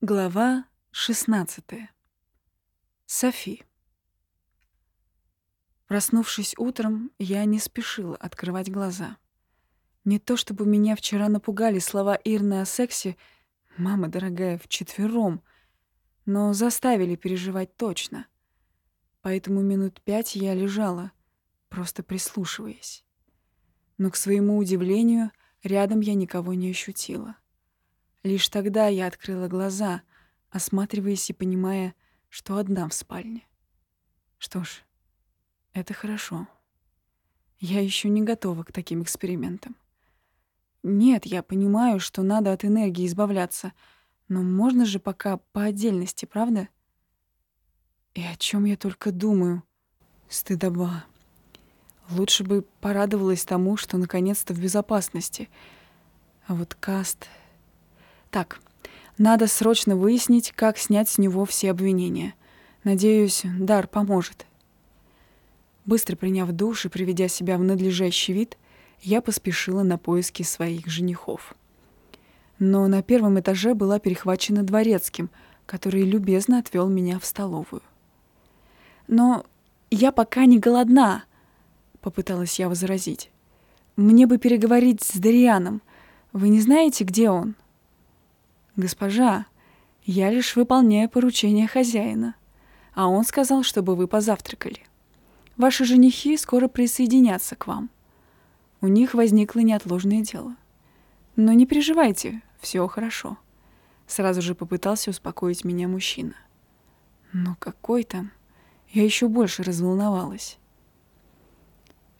Глава 16. Софи. Проснувшись утром, я не спешила открывать глаза. Не то чтобы меня вчера напугали слова Ирны о сексе, мама дорогая, вчетвером, но заставили переживать точно. Поэтому минут пять я лежала, просто прислушиваясь. Но, к своему удивлению, рядом я никого не ощутила. Лишь тогда я открыла глаза, осматриваясь и понимая, что одна в спальне. Что ж, это хорошо. Я еще не готова к таким экспериментам. Нет, я понимаю, что надо от энергии избавляться, но можно же пока по отдельности, правда? И о чем я только думаю. Стыдоба. Лучше бы порадовалась тому, что наконец-то в безопасности. А вот каст... Так, надо срочно выяснить, как снять с него все обвинения. Надеюсь, дар поможет. Быстро приняв душ и приведя себя в надлежащий вид, я поспешила на поиски своих женихов. Но на первом этаже была перехвачена дворецким, который любезно отвел меня в столовую. «Но я пока не голодна», — попыталась я возразить. «Мне бы переговорить с Дарианом. Вы не знаете, где он?» «Госпожа, я лишь выполняю поручение хозяина, а он сказал, чтобы вы позавтракали. Ваши женихи скоро присоединятся к вам. У них возникло неотложное дело. Но не переживайте, все хорошо». Сразу же попытался успокоить меня мужчина. Но какой там? Я еще больше разволновалась.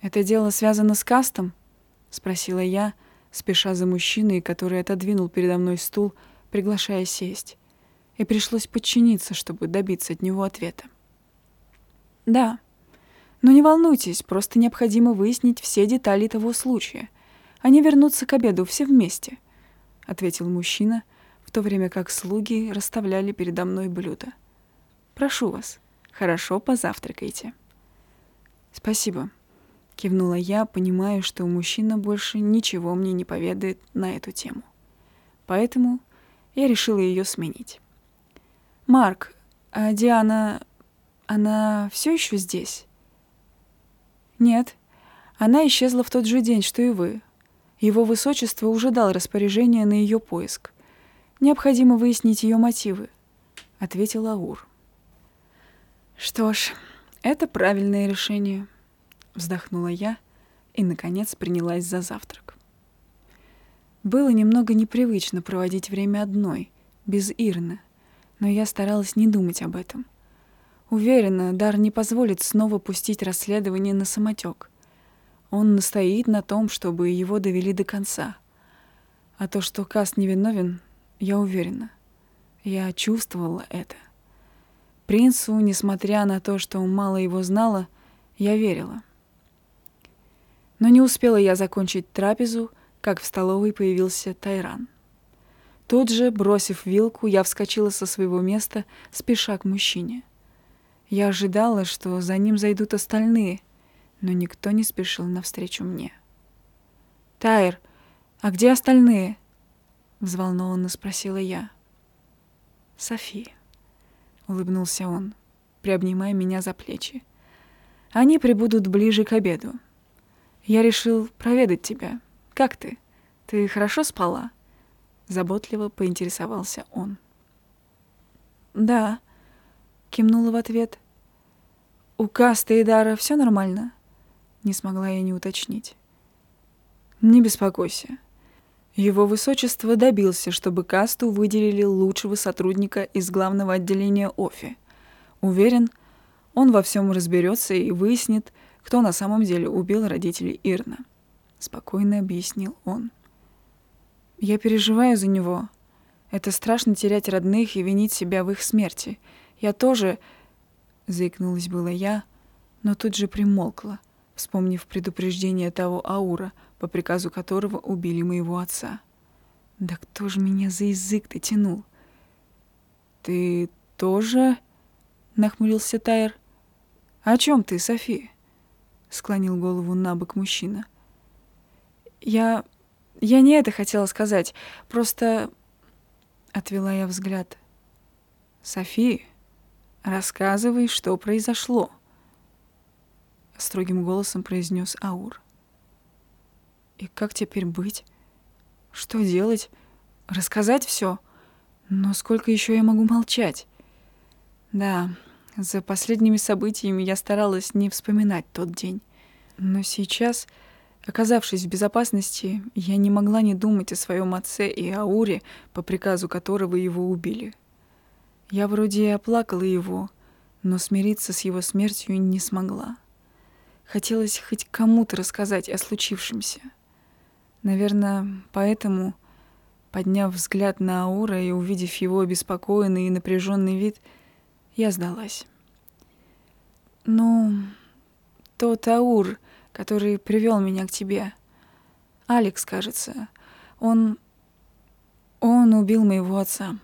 «Это дело связано с кастом?» — спросила я, спеша за мужчиной, который отодвинул передо мной стул, приглашая сесть, и пришлось подчиниться, чтобы добиться от него ответа. «Да. Но не волнуйтесь, просто необходимо выяснить все детали того случая. Они вернутся к обеду все вместе», — ответил мужчина, в то время как слуги расставляли передо мной блюда. «Прошу вас, хорошо позавтракайте». «Спасибо», — кивнула я, понимая, что мужчина больше ничего мне не поведает на эту тему. Поэтому я решила ее сменить. «Марк, а Диана, она все еще здесь?» «Нет, она исчезла в тот же день, что и вы. Его высочество уже дал распоряжение на ее поиск. Необходимо выяснить ее мотивы», — ответил Аур. «Что ж, это правильное решение», — вздохнула я и, наконец, принялась за завтрак. Было немного непривычно проводить время одной, без Ирны, но я старалась не думать об этом. Уверена, Дар не позволит снова пустить расследование на самотек. Он настоит на том, чтобы его довели до конца. А то, что Каст невиновен, я уверена. Я чувствовала это. Принцу, несмотря на то, что мало его знала, я верила. Но не успела я закончить трапезу, как в столовой появился Тайран. Тут же, бросив вилку, я вскочила со своего места, спеша к мужчине. Я ожидала, что за ним зайдут остальные, но никто не спешил навстречу мне. «Тайр, а где остальные?» — взволнованно спросила я. «Софи», — улыбнулся он, приобнимая меня за плечи. «Они прибудут ближе к обеду. Я решил проведать тебя». «Как ты? Ты хорошо спала?» Заботливо поинтересовался он. «Да», — кивнула в ответ. «У Каста и Дара все нормально?» Не смогла я не уточнить. «Не беспокойся. Его высочество добился, чтобы Касту выделили лучшего сотрудника из главного отделения ОФИ. Уверен, он во всем разберется и выяснит, кто на самом деле убил родителей Ирна. — спокойно объяснил он. «Я переживаю за него. Это страшно терять родных и винить себя в их смерти. Я тоже...» — заикнулась была я, но тут же примолкла, вспомнив предупреждение того Аура, по приказу которого убили моего отца. «Да кто же меня за язык-то тянул?» «Ты тоже...» — нахмурился Тайр. «О чем ты, Софи?» — склонил голову на бок мужчина — я... я не это хотела сказать. Просто... Отвела я взгляд. «Софи, рассказывай, что произошло», — строгим голосом произнес Аур. «И как теперь быть? Что делать? Рассказать все? Но сколько еще я могу молчать?» Да, за последними событиями я старалась не вспоминать тот день. Но сейчас, оказавшись в безопасности, я не могла не думать о своем отце и Ауре, по приказу которого его убили. Я вроде и оплакала его, но смириться с его смертью не смогла. Хотелось хоть кому-то рассказать о случившемся. Наверное, поэтому, подняв взгляд на Аура и увидев его обеспокоенный и напряженный вид, я сдалась. «Ну, тот Аур, который привел меня к тебе. Алекс, кажется. Он... он убил моего отца.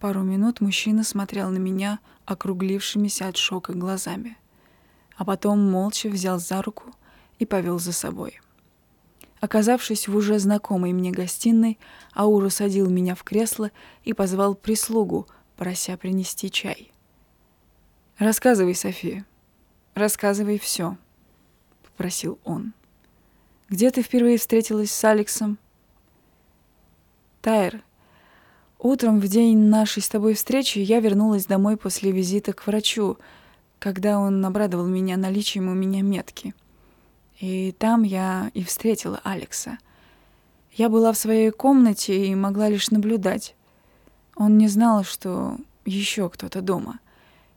Пару минут мужчина смотрел на меня округлившимися от шока глазами, а потом молча взял за руку и повел за собой. Оказавшись в уже знакомой мне гостиной, Аур усадил меня в кресло и позвал прислугу, прося принести чай. «Рассказывай, София», Рассказывай все, попросил он. Где ты впервые встретилась с Алексом? Тайр, утром в день нашей с тобой встречи я вернулась домой после визита к врачу, когда он обрадовал меня наличием у меня метки. И там я и встретила Алекса. Я была в своей комнате и могла лишь наблюдать. Он не знал, что еще кто-то дома —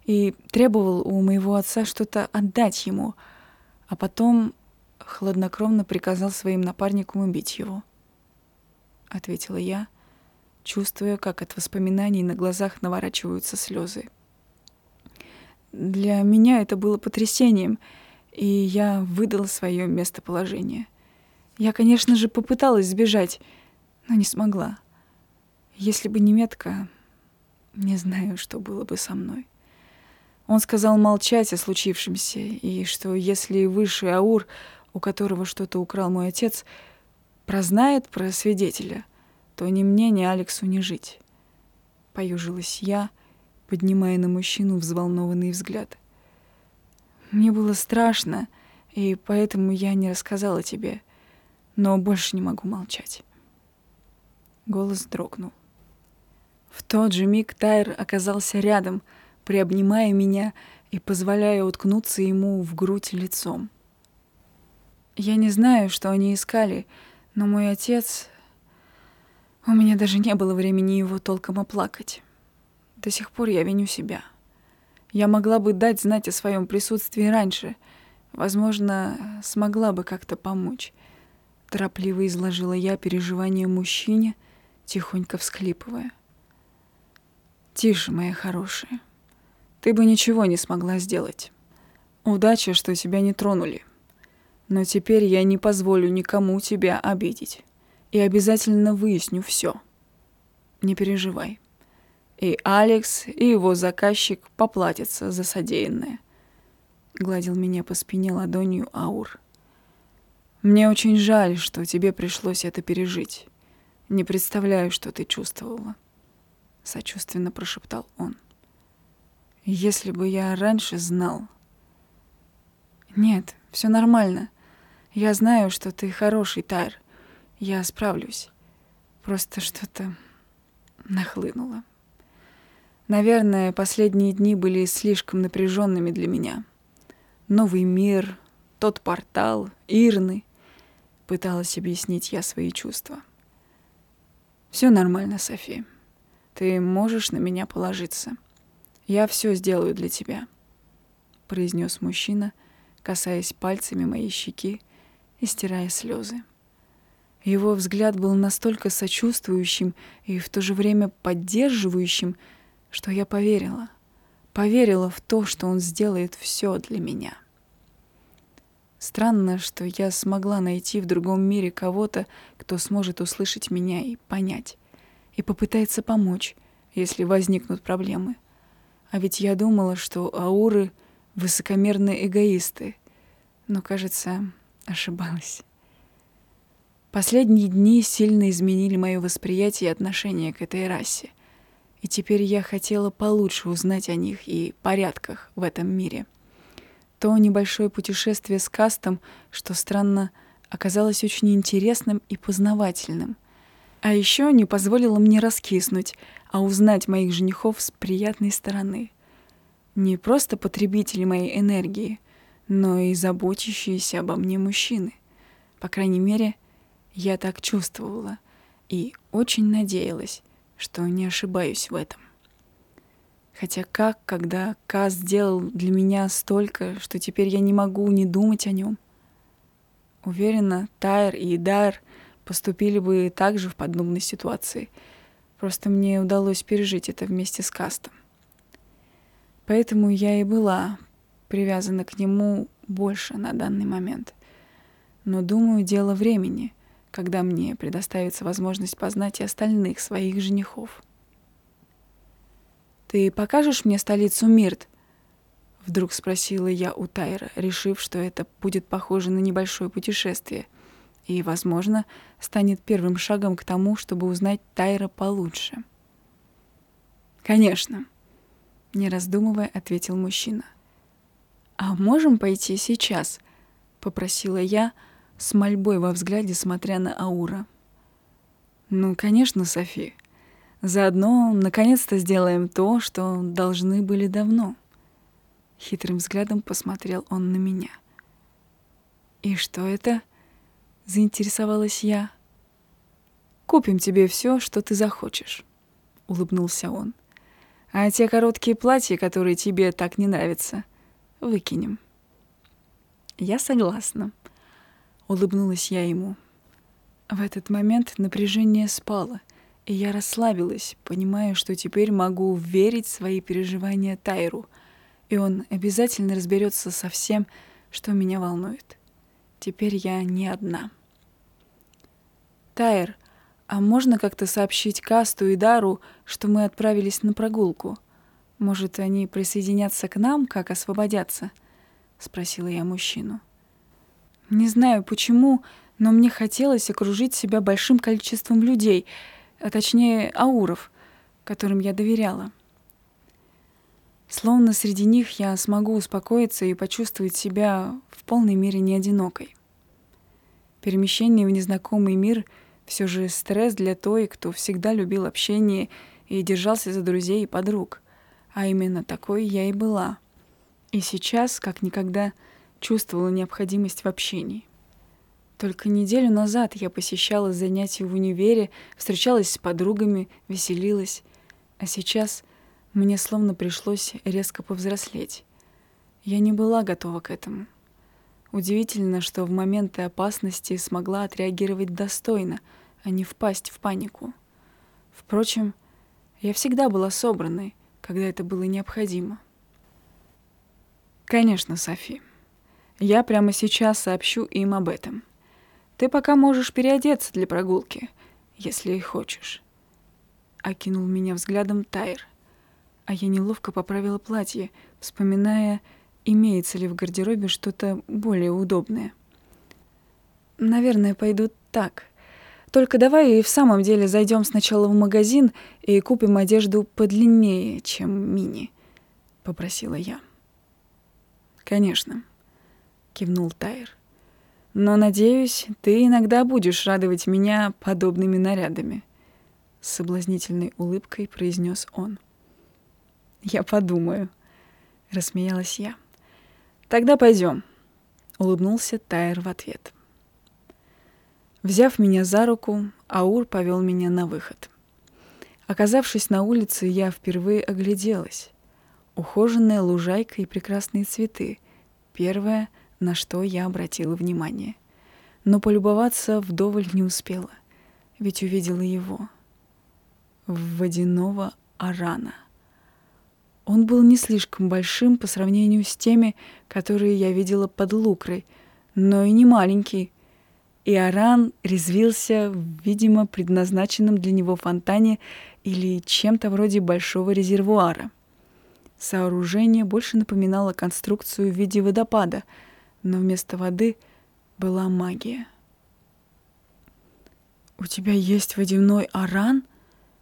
и требовал у моего отца что-то отдать ему, а потом хладнокровно приказал своим напарникам убить его. Ответила я, чувствуя, как от воспоминаний на глазах наворачиваются слезы. Для меня это было потрясением, и я выдала свое местоположение. Я, конечно же, попыталась сбежать, но не смогла. Если бы не метка, не знаю, что было бы со мной. Он сказал молчать о случившемся, и что если высший Аур, у которого что-то украл мой отец, прознает про свидетеля, то ни мне, ни Алексу не жить. Поюжилась я, поднимая на мужчину взволнованный взгляд. Мне было страшно, и поэтому я не рассказала тебе, но больше не могу молчать. Голос дрогнул. В тот же миг Тайр оказался рядом — приобнимая меня и позволяя уткнуться ему в грудь лицом. Я не знаю, что они искали, но мой отец... У меня даже не было времени его толком оплакать. До сих пор я виню себя. Я могла бы дать знать о своем присутствии раньше. Возможно, смогла бы как-то помочь. Торопливо изложила я переживания мужчине, тихонько всхлипывая. «Тише, моя хорошая ты бы ничего не смогла сделать. Удача, что тебя не тронули. Но теперь я не позволю никому тебя обидеть. И обязательно выясню все. Не переживай. И Алекс, и его заказчик поплатятся за содеянное. Гладил меня по спине ладонью Аур. Мне очень жаль, что тебе пришлось это пережить. Не представляю, что ты чувствовала. Сочувственно прошептал он. Если бы я раньше знал. Нет, все нормально. Я знаю, что ты хороший, Тайр. Я справлюсь. Просто что-то нахлынуло. Наверное, последние дни были слишком напряженными для меня. Новый мир, тот портал, Ирны. Пыталась объяснить я свои чувства. Все нормально, Софи. Ты можешь на меня положиться. «Я все сделаю для тебя», — произнес мужчина, касаясь пальцами моей щеки и стирая слезы. Его взгляд был настолько сочувствующим и в то же время поддерживающим, что я поверила. Поверила в то, что он сделает все для меня. Странно, что я смогла найти в другом мире кого-то, кто сможет услышать меня и понять, и попытается помочь, если возникнут проблемы — а ведь я думала, что ауры — высокомерные эгоисты. Но, кажется, ошибалась. Последние дни сильно изменили мое восприятие и отношение к этой расе. и теперь я хотела получше узнать о них и порядках в этом мире. То небольшое путешествие с кастом, что странно, оказалось очень интересным и познавательным. А еще не позволило мне раскиснуть, а узнать моих женихов с приятной стороны. Не просто потребители моей энергии, но и заботящиеся обо мне мужчины. По крайней мере, я так чувствовала и очень надеялась, что не ошибаюсь в этом. Хотя как, когда Каз сделал для меня столько, что теперь я не могу не думать о нем? Уверена, Тайр и Дайр поступили бы так же в подобной ситуации. Просто мне удалось пережить это вместе с Кастом. Поэтому я и была привязана к нему больше на данный момент. Но думаю, дело времени, когда мне предоставится возможность познать и остальных своих женихов. «Ты покажешь мне столицу Мирт?» Вдруг спросила я у Тайра, решив, что это будет похоже на небольшое путешествие и, возможно, станет первым шагом к тому, чтобы узнать Тайра получше. «Конечно», — не раздумывая, ответил мужчина. «А можем пойти сейчас?» — попросила я, с мольбой во взгляде, смотря на Аура. «Ну, конечно, Софи», Заодно, наконец-то, сделаем то, что должны были давно. Хитрым взглядом посмотрел он на меня. «И что это?» — заинтересовалась я. «Купим тебе все, что ты захочешь», — улыбнулся он. «А те короткие платья, которые тебе так не нравятся, выкинем». «Я согласна», — улыбнулась я ему. В этот момент напряжение спало — и я расслабилась, понимая, что теперь могу верить свои переживания Тайру, и он обязательно разберется со всем, что меня волнует. Теперь я не одна. Тайр, а можно как-то сообщить Касту и Дару, что мы отправились на прогулку? Может, они присоединятся к нам, как освободятся? Спросила я мужчину. Не знаю почему, но мне хотелось окружить себя большим количеством людей — а точнее ауров, которым я доверяла. Словно среди них я смогу успокоиться и почувствовать себя в полной мере не одинокой. Перемещение в незнакомый мир все же стресс для той, кто всегда любил общение и держался за друзей и подруг. А именно такой я и была. И сейчас, как никогда, чувствовала необходимость в общении. Только неделю назад я посещала занятия в универе, встречалась с подругами, веселилась. А сейчас мне словно пришлось резко повзрослеть. Я не была готова к этому. Удивительно, что в моменты опасности смогла отреагировать достойно, а не впасть в панику. Впрочем, я всегда была собранной, когда это было необходимо. Конечно, Софи. Я прямо сейчас сообщу им об этом. Ты пока можешь переодеться для прогулки, если хочешь. Окинул меня взглядом Тайр. А я неловко поправила платье, вспоминая, имеется ли в гардеробе что-то более удобное. Наверное, пойду так. Только давай и в самом деле зайдем сначала в магазин и купим одежду подлиннее, чем мини, попросила я. Конечно, кивнул Тайр. Но, надеюсь, ты иногда будешь радовать меня подобными нарядами», — с соблазнительной улыбкой произнес он. «Я подумаю», — рассмеялась я. «Тогда пойдем», — улыбнулся Тайр в ответ. Взяв меня за руку, Аур повел меня на выход. Оказавшись на улице, я впервые огляделась. Ухоженная лужайка и прекрасные цветы. Первое — на что я обратила внимание. Но полюбоваться вдоволь не успела, ведь увидела его. Водяного арана. Он был не слишком большим по сравнению с теми, которые я видела под лукрой, но и не маленький. И Аран резвился в, видимо, предназначенном для него фонтане или чем-то вроде большого резервуара. Сооружение больше напоминало конструкцию в виде водопада — но вместо воды была магия. «У тебя есть водяной аран?»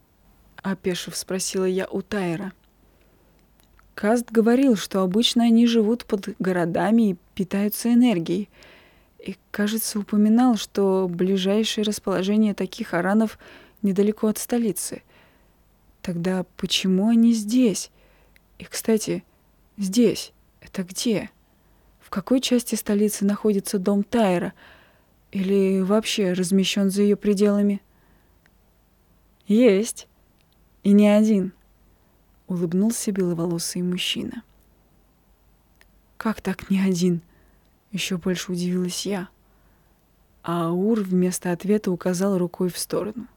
— опешив спросила я у Тайра. Каст говорил, что обычно они живут под городами и питаются энергией. И, кажется, упоминал, что ближайшее расположение таких аранов недалеко от столицы. Тогда почему они здесь? И, кстати, здесь — это где? В какой части столицы находится дом Тайра? Или вообще размещен за ее пределами? Есть. И не один. Улыбнулся беловолосый мужчина. Как так не один? Еще больше удивилась я. А Аур вместо ответа указал рукой в сторону.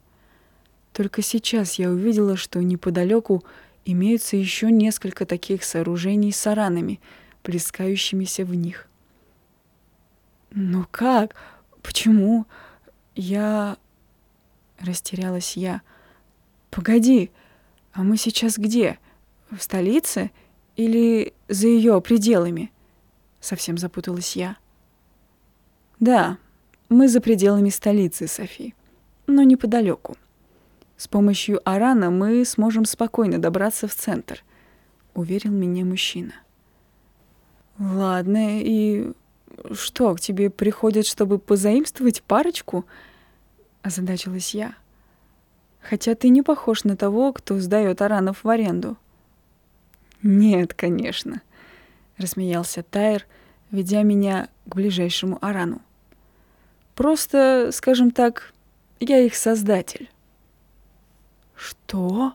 Только сейчас я увидела, что неподалеку имеются еще несколько таких сооружений с аранами, плескающимися в них. «Ну как? Почему? Я...» Растерялась я. «Погоди, а мы сейчас где? В столице или за ее пределами?» Совсем запуталась я. «Да, мы за пределами столицы, Софи, но неподалеку. С помощью Арана мы сможем спокойно добраться в центр, уверил меня мужчина. Ладно, и что, к тебе приходят, чтобы позаимствовать парочку? озадачилась я. Хотя ты не похож на того, кто сдает аранов в аренду. Нет, конечно, рассмеялся Тайр, ведя меня к ближайшему арану. Просто, скажем так, я их создатель. «Что?»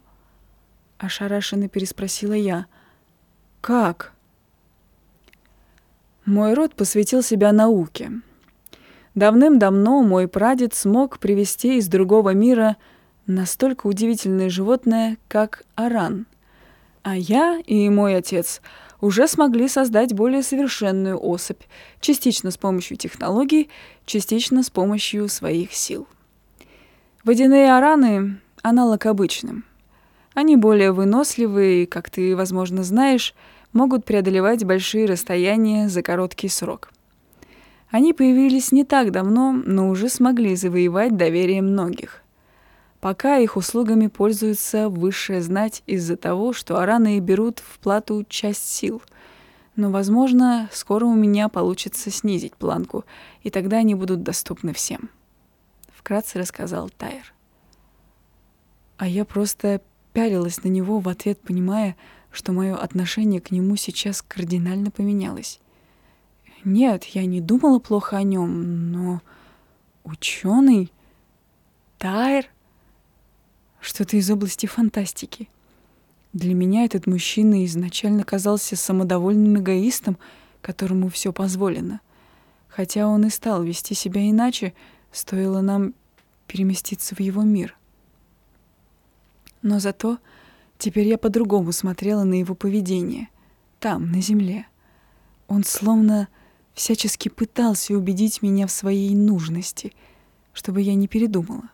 — ошарашенно переспросила я. «Как?» Мой род посвятил себя науке. Давным-давно мой прадед смог привести из другого мира настолько удивительное животное, как аран. А я и мой отец уже смогли создать более совершенную особь, частично с помощью технологий, частично с помощью своих сил. Водяные араны аналог обычным. Они более выносливые и, как ты, возможно, знаешь, могут преодолевать большие расстояния за короткий срок. Они появились не так давно, но уже смогли завоевать доверие многих. Пока их услугами пользуется высшая знать из-за того, что араны берут в плату часть сил. Но, возможно, скоро у меня получится снизить планку, и тогда они будут доступны всем. Вкратце рассказал Тайр. А я просто пялилась на него в ответ, понимая, что мое отношение к нему сейчас кардинально поменялось. Нет, я не думала плохо о нем, но ученый Тайр что-то из области фантастики. Для меня этот мужчина изначально казался самодовольным эгоистом, которому все позволено. Хотя он и стал вести себя иначе, стоило нам переместиться в его мир. Но зато теперь я по-другому смотрела на его поведение. Там, на земле. Он словно всячески пытался убедить меня в своей нужности, чтобы я не передумала.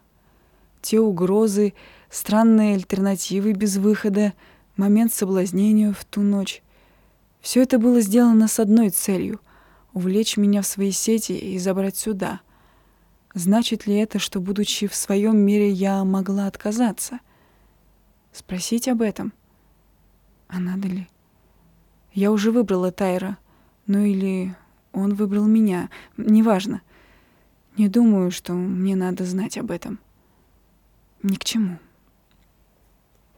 Те угрозы, странные альтернативы без выхода, момент соблазнения в ту ночь. Все это было сделано с одной целью — увлечь меня в свои сети и забрать сюда. Значит ли это, что, будучи в своем мире, я могла отказаться — Спросить об этом? А надо ли? Я уже выбрала Тайра. Ну или он выбрал меня. Неважно. Не думаю, что мне надо знать об этом. Ни к чему.